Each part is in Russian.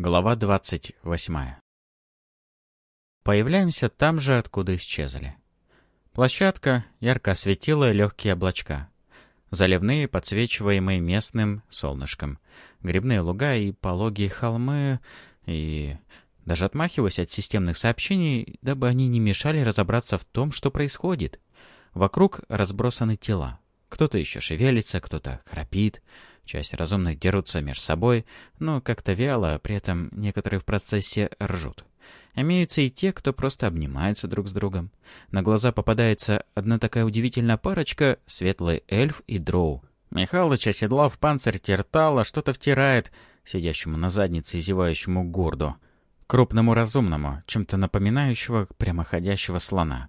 Глава 28. Появляемся там же, откуда исчезли. Площадка ярко осветила легкие облачка. Заливные, подсвечиваемые местным солнышком. Грибные луга и пологие холмы, и... Даже отмахиваясь от системных сообщений, дабы они не мешали разобраться в том, что происходит. Вокруг разбросаны тела. Кто-то еще шевелится, кто-то храпит, Часть разумных дерутся между собой, но как-то вяло, а при этом некоторые в процессе ржут. Имеются и те, кто просто обнимается друг с другом. На глаза попадается одна такая удивительная парочка — светлый эльф и дроу. Михалыч, оседлав панцирь Тертала, что-то втирает сидящему на заднице и зевающему гурду. Крупному разумному, чем-то напоминающего прямоходящего слона.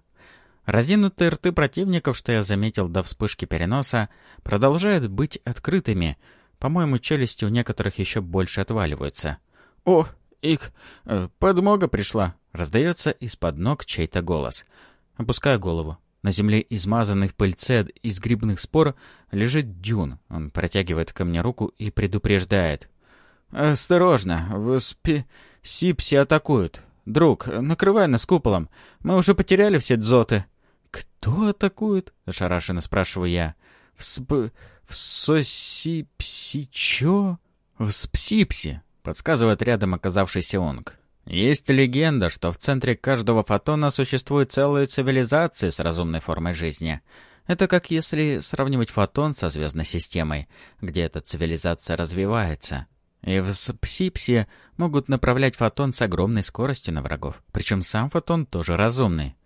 Разинутые рты противников, что я заметил до вспышки переноса, продолжают быть открытыми. По-моему, челюсти у некоторых еще больше отваливаются. «О, их... Э, подмога пришла!» — раздается из-под ног чей-то голос. Опускаю голову. На земле, измазанной в пыльце из грибных спор, лежит Дюн. Он протягивает ко мне руку и предупреждает. «Осторожно, в спи... Сипси атакуют. Друг, накрывай нас куполом. Мы уже потеряли все дзоты». «Кто атакует?» — ошарашенно спрашиваю я. «В сп... в сосипси чё?» «В спсипсе», — подсказывает рядом оказавшийся онг. Есть легенда, что в центре каждого фотона существует целая цивилизация с разумной формой жизни. Это как если сравнивать фотон со звездной системой, где эта цивилизация развивается. И в Спсипсе могут направлять фотон с огромной скоростью на врагов. Причем сам фотон тоже разумный.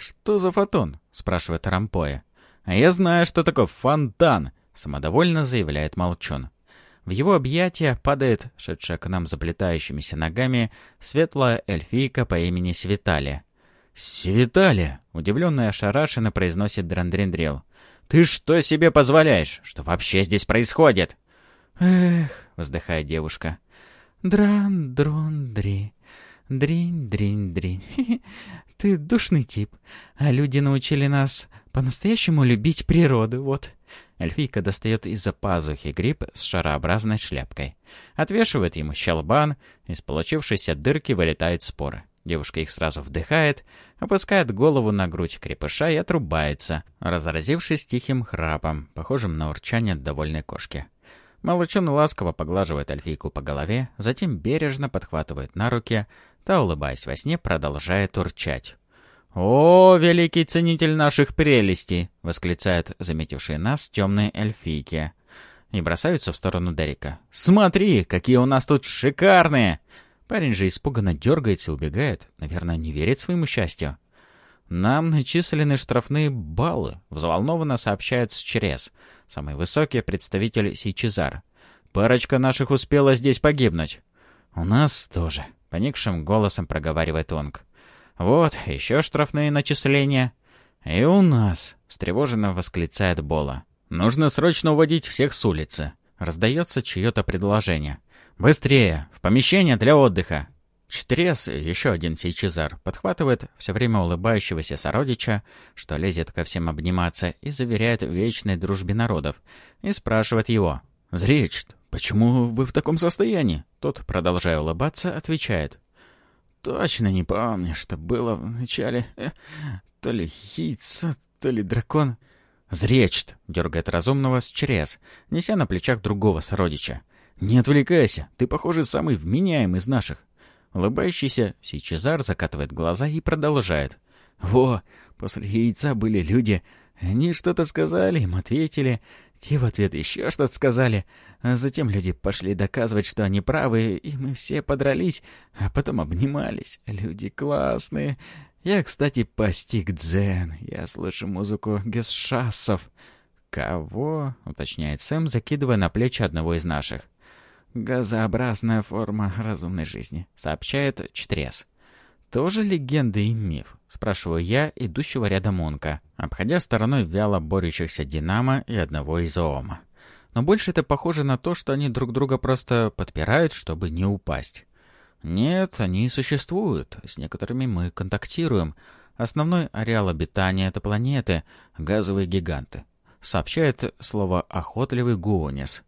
«Что за фотон?» — спрашивает Рампоя. «А я знаю, что такое фонтан», — самодовольно заявляет Молчун. В его объятия падает, шедшая к нам заплетающимися ногами, светлая эльфийка по имени Светалия. «Светалия!» — удивленно и ошарашенно произносит Драндриндрил. «Ты что себе позволяешь? Что вообще здесь происходит?» «Эх!» — вздыхает девушка. «Дран-дрон-дри, дринь-дринь-дринь. Ты душный тип. А люди научили нас по-настоящему любить природу, вот». Эльфийка достает из-за пазухи гриб с шарообразной шляпкой. Отвешивает ему щелбан, из получившейся дырки вылетают споры. Девушка их сразу вдыхает, опускает голову на грудь крепыша и отрубается, разразившись тихим храпом, похожим на урчание довольной кошки. Молочон ласково поглаживает эльфийку по голове, затем бережно подхватывает на руки, Та, улыбаясь во сне, продолжает урчать. «О, великий ценитель наших прелестей!» — восклицает заметившие нас темные эльфийки. И бросаются в сторону Дерека. «Смотри, какие у нас тут шикарные!» Парень же испуганно дергается и убегает. Наверное, не верит своему счастью. «Нам начислены штрафные баллы», — взволнованно сообщает Счерез, самый высокий представитель Сейчезар. «Парочка наших успела здесь погибнуть». «У нас тоже», Поникшим голосом проговаривает Онг. «Вот, еще штрафные начисления». «И у нас», — встревоженно восклицает Бола. «Нужно срочно уводить всех с улицы». Раздается чье-то предложение. «Быстрее! В помещение для отдыха!» Чтрес, еще один сейчезар, подхватывает все время улыбающегося сородича, что лезет ко всем обниматься, и заверяет в вечной дружбе народов, и спрашивает его. «Зречт, «Почему вы в таком состоянии?» Тот, продолжая улыбаться, отвечает. «Точно не помню, что было в начале. Э, то ли яйцо, то ли дракон». «Зречт!» — дергает разумного с чрез, неся на плечах другого сородича. «Не отвлекайся, ты, похоже, самый вменяемый из наших». Улыбающийся Сейчезар закатывает глаза и продолжает. «Во, после яйца были люди. Они что-то сказали, им ответили. Те в ответ еще что-то сказали. А затем люди пошли доказывать, что они правы, и мы все подрались, а потом обнимались. Люди классные. Я, кстати, постиг дзен. Я слышу музыку гесшасов. «Кого?» — уточняет Сэм, закидывая на плечи одного из наших. «Газообразная форма разумной жизни», — сообщает Чтрес. «Тоже легенда и миф?» — спрашиваю я, идущего рядом Онка, обходя стороной вяло борющихся Динамо и одного из Оома. Но больше это похоже на то, что они друг друга просто подпирают, чтобы не упасть. Нет, они существуют, с некоторыми мы контактируем. Основной ареал обитания — это планеты, газовые гиганты. Сообщает слово «охотливый Гуонис».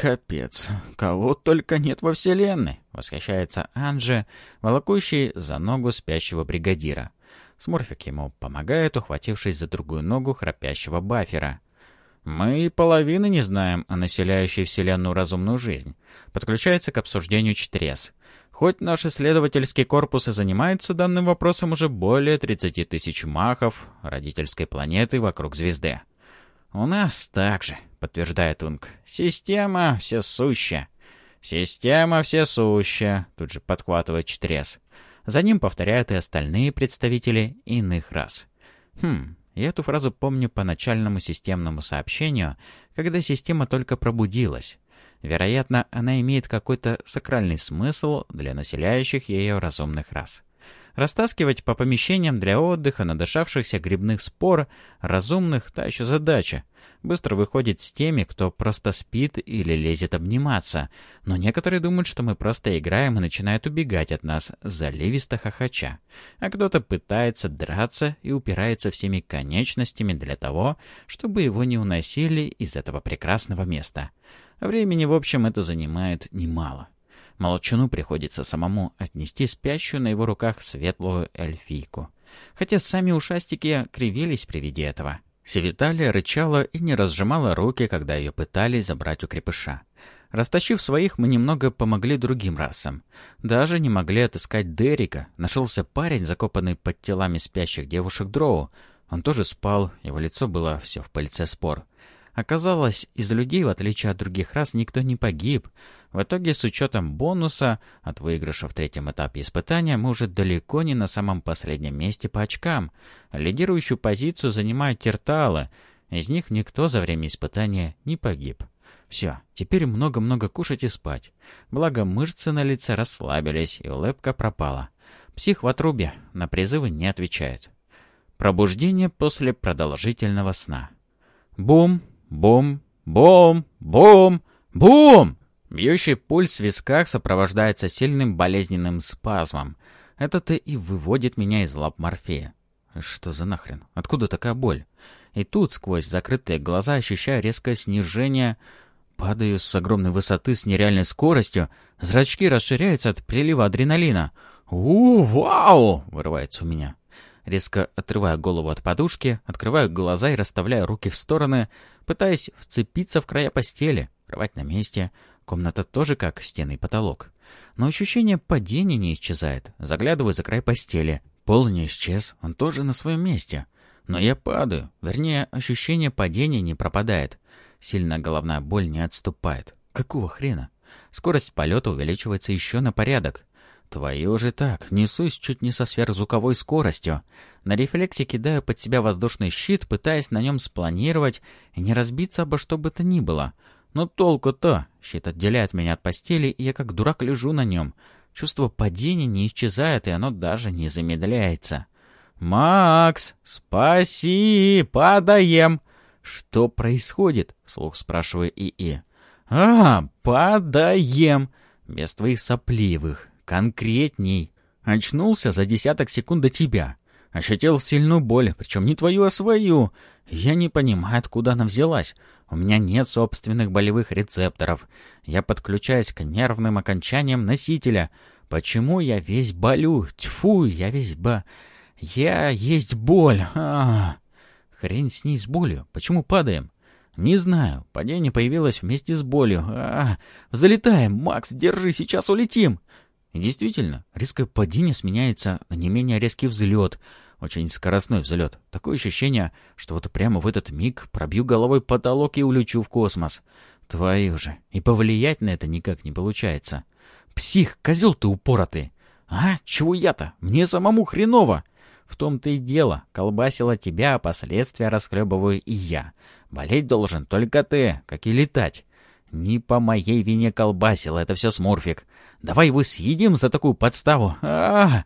«Капец, кого только нет во вселенной!» — восхищается Анже, волокущий за ногу спящего бригадира. Смурфик ему помогает, ухватившись за другую ногу храпящего бафера. «Мы половины не знаем о населяющей вселенную разумную жизнь», — подключается к обсуждению Чтрес. Хоть наш исследовательский корпус и занимается данным вопросом уже более 30 тысяч махов родительской планеты вокруг звезды. «У нас так же», — подтверждает Унг. «Система всесущая». «Система всесущая», — тут же подхватывает Чтрес. За ним повторяют и остальные представители иных рас. Хм, я эту фразу помню по начальному системному сообщению, когда система только пробудилась. Вероятно, она имеет какой-то сакральный смысл для населяющих ее разумных рас. Растаскивать по помещениям для отдыха надышавшихся грибных спор разумных – та еще задача. Быстро выходит с теми, кто просто спит или лезет обниматься. Но некоторые думают, что мы просто играем и начинают убегать от нас, заливисто хохоча. А кто-то пытается драться и упирается всеми конечностями для того, чтобы его не уносили из этого прекрасного места. Времени, в общем, это занимает немало. Молчану приходится самому отнести спящую на его руках светлую эльфийку. Хотя сами ушастики кривились при виде этого. Севиталия рычала и не разжимала руки, когда ее пытались забрать у крепыша. Растащив своих, мы немного помогли другим расам. Даже не могли отыскать Дерека. Нашелся парень, закопанный под телами спящих девушек Дроу. Он тоже спал, его лицо было все в пыльце спор. Оказалось, из людей, в отличие от других рас, никто не погиб. В итоге, с учетом бонуса от выигрыша в третьем этапе испытания, мы уже далеко не на самом последнем месте по очкам. Лидирующую позицию занимают терталы. Из них никто за время испытания не погиб. Все, теперь много-много кушать и спать. Благо, мышцы на лице расслабились, и улыбка пропала. Псих в отрубе, на призывы не отвечает. Пробуждение после продолжительного сна. Бум! Бум, бум, бум, бум! Бьющий пульс в висках сопровождается сильным болезненным спазмом. Это-то и выводит меня из лап Морфея. Что за нахрен? Откуда такая боль? И тут, сквозь закрытые глаза, ощущаю резкое снижение. Падаю с огромной высоты с нереальной скоростью. Зрачки расширяются от прилива адреналина. «У, вау!» — вырывается у меня. Резко отрываю голову от подушки, открываю глаза и расставляю руки в стороны, пытаясь вцепиться в края постели, кровать на месте, комната тоже как стены и потолок. Но ощущение падения не исчезает. Заглядываю за край постели. Пол не исчез, он тоже на своем месте. Но я падаю, вернее, ощущение падения не пропадает. Сильная головная боль не отступает. Какого хрена? Скорость полета увеличивается еще на порядок. Твою же так, несусь чуть не со сверхзвуковой скоростью. На рефлексе кидаю под себя воздушный щит, пытаясь на нем спланировать и не разбиться обо что бы то ни было. Но толку-то. Щит отделяет меня от постели, и я как дурак лежу на нем. Чувство падения не исчезает, и оно даже не замедляется. «Макс, спаси, падаем!» «Что происходит?» — вслух спрашиваю ИИ. «А, падаем!» «Без твоих сопливых, Конкретней. Очнулся за десяток секунд до тебя. Ощутил сильную боль, причем не твою, а свою. Я не понимаю, откуда она взялась. У меня нет собственных болевых рецепторов. Я подключаюсь к нервным окончаниям носителя. Почему я весь болю? Тьфу, я весь ба... Я есть боль. А -а -а. Хрень с ней с болью. Почему падаем? Не знаю. Падение появилось вместе с болью. А -а -а. Залетаем. Макс, держи, сейчас улетим. И действительно, резкое падение сменяется на не менее резкий взлет, очень скоростной взлет. Такое ощущение, что вот прямо в этот миг пробью головой потолок и улечу в космос. Твою же, и повлиять на это никак не получается. Псих, козел ты упоротый. А, чего я-то? Мне самому хреново. В том-то и дело, колбасила тебя, а последствия расхлебываю и я. Болеть должен только ты, как и летать. Не по моей вине колбасил, это все смурфик. Давай его съедим за такую подставу. А, -а,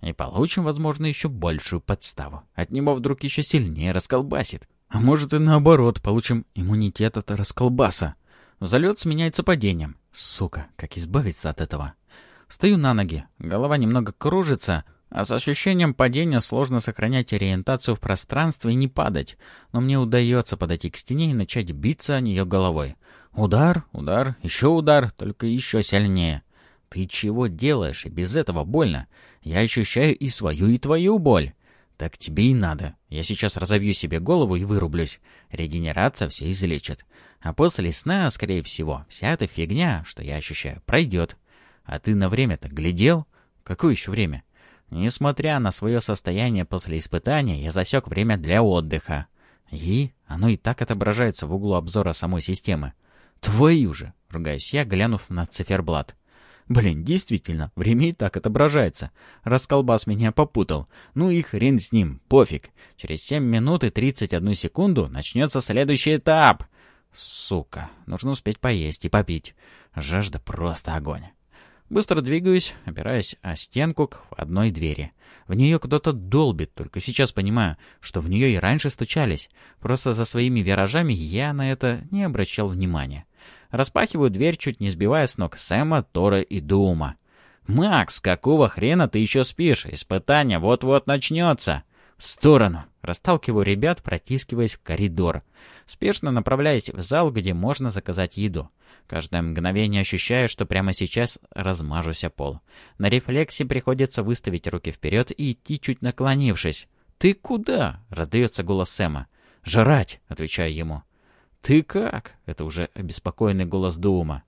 а И получим, возможно, еще большую подставу. От него вдруг еще сильнее расколбасит. А может и наоборот, получим иммунитет от расколбаса. Залет сменяется падением. Сука, как избавиться от этого? Стою на ноги, голова немного кружится, а с ощущением падения сложно сохранять ориентацию в пространстве и не падать. Но мне удается подойти к стене и начать биться о нее головой. Удар, удар, еще удар, только еще сильнее. Ты чего делаешь? И без этого больно. Я ощущаю и свою, и твою боль. Так тебе и надо. Я сейчас разобью себе голову и вырублюсь. Регенерация все излечит. А после сна, скорее всего, вся эта фигня, что я ощущаю, пройдет. А ты на время-то глядел? Какое еще время? Несмотря на свое состояние после испытания, я засек время для отдыха. И оно и так отображается в углу обзора самой системы. Твою же! Ругаюсь я, глянув на циферблат. Блин, действительно, время и так отображается. Расколбас меня попутал. Ну и хрен с ним, пофиг. Через 7 минут и 31 секунду начнется следующий этап. Сука, нужно успеть поесть и попить. Жажда просто огонь. Быстро двигаюсь, опираясь о стенку к одной двери. В нее кто-то долбит, только сейчас понимаю, что в нее и раньше стучались. Просто за своими виражами я на это не обращал внимания. Распахиваю дверь, чуть не сбивая с ног Сэма, Тора и Дума. «Макс, какого хрена ты еще спишь? Испытание вот-вот начнется!» «В сторону!» Расталкиваю ребят, протискиваясь в коридор. Спешно направляюсь в зал, где можно заказать еду. Каждое мгновение ощущаю, что прямо сейчас размажусь о пол. На рефлексе приходится выставить руки вперед и идти чуть наклонившись. «Ты куда?» — раздается голос Сэма. «Жрать!» — отвечаю ему. «Ты как?» — это уже обеспокоенный голос Дума.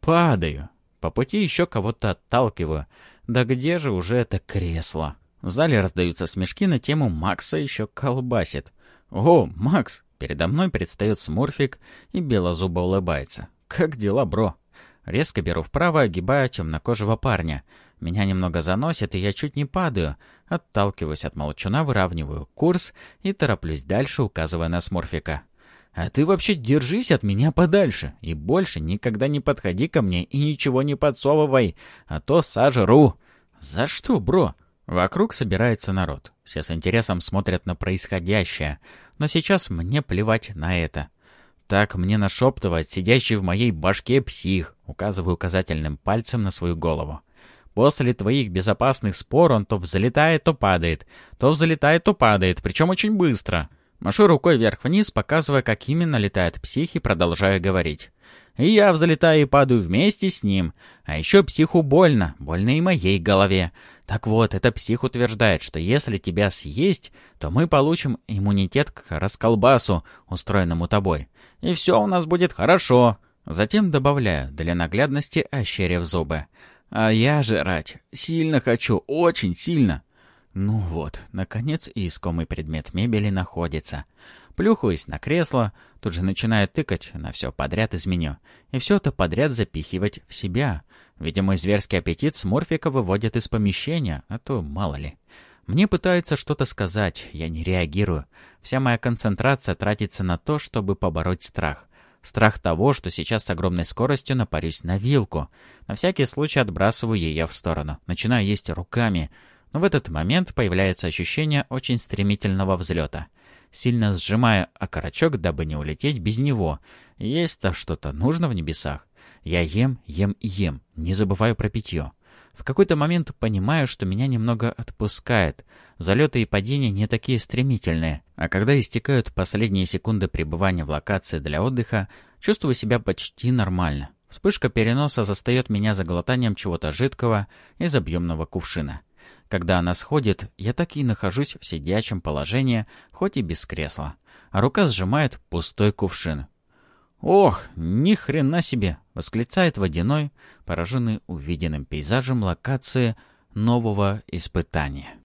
«Падаю. По пути еще кого-то отталкиваю. Да где же уже это кресло?» В зале раздаются смешки на тему «Макса еще колбасит». «О, Макс!» Передо мной предстает смурфик и белозубо улыбается. «Как дела, бро?» Резко беру вправо, огибая темнокожего парня. Меня немного заносит, и я чуть не падаю. Отталкиваюсь от молчуна, выравниваю курс и тороплюсь дальше, указывая на смурфика. «А ты вообще держись от меня подальше, и больше никогда не подходи ко мне и ничего не подсовывай, а то сожру». «За что, бро?» Вокруг собирается народ. Все с интересом смотрят на происходящее. Но сейчас мне плевать на это. Так мне нашептывает сидящий в моей башке псих, указывая указательным пальцем на свою голову. После твоих безопасных спор он то взлетает, то падает. То взлетает, то падает, причем очень быстро. Машу рукой вверх-вниз, показывая, как именно летает псих, и продолжаю говорить. И я взлетаю и падаю вместе с ним. А еще психу больно, больно и моей голове. Так вот, это псих утверждает, что если тебя съесть, то мы получим иммунитет к расколбасу, устроенному тобой. И все у нас будет хорошо. Затем добавляю, для наглядности ощерив зубы. А я жрать сильно хочу, очень сильно. Ну вот, наконец и искомый предмет мебели находится. Плюхаюсь на кресло, тут же начинаю тыкать на все подряд из меню. И все это подряд запихивать в себя. Видимо, зверский аппетит Сморфика выводит из помещения, а то мало ли. Мне пытаются что-то сказать, я не реагирую. Вся моя концентрация тратится на то, чтобы побороть страх. Страх того, что сейчас с огромной скоростью напарюсь на вилку. На всякий случай отбрасываю ее в сторону. Начинаю есть руками. Но в этот момент появляется ощущение очень стремительного взлета — сильно сжимая окорочок, дабы не улететь без него. Есть-то что-то нужно в небесах. Я ем, ем и ем, не забываю про питье. В какой-то момент понимаю, что меня немного отпускает. Залеты и падения не такие стремительные. А когда истекают последние секунды пребывания в локации для отдыха, чувствую себя почти нормально. Вспышка переноса застает меня за глотанием чего-то жидкого из объемного кувшина. Когда она сходит, я так и нахожусь в сидячем положении, хоть и без кресла. А рука сжимает пустой кувшин. «Ох, ни хрена себе!» — восклицает водяной, пораженный увиденным пейзажем локации нового испытания.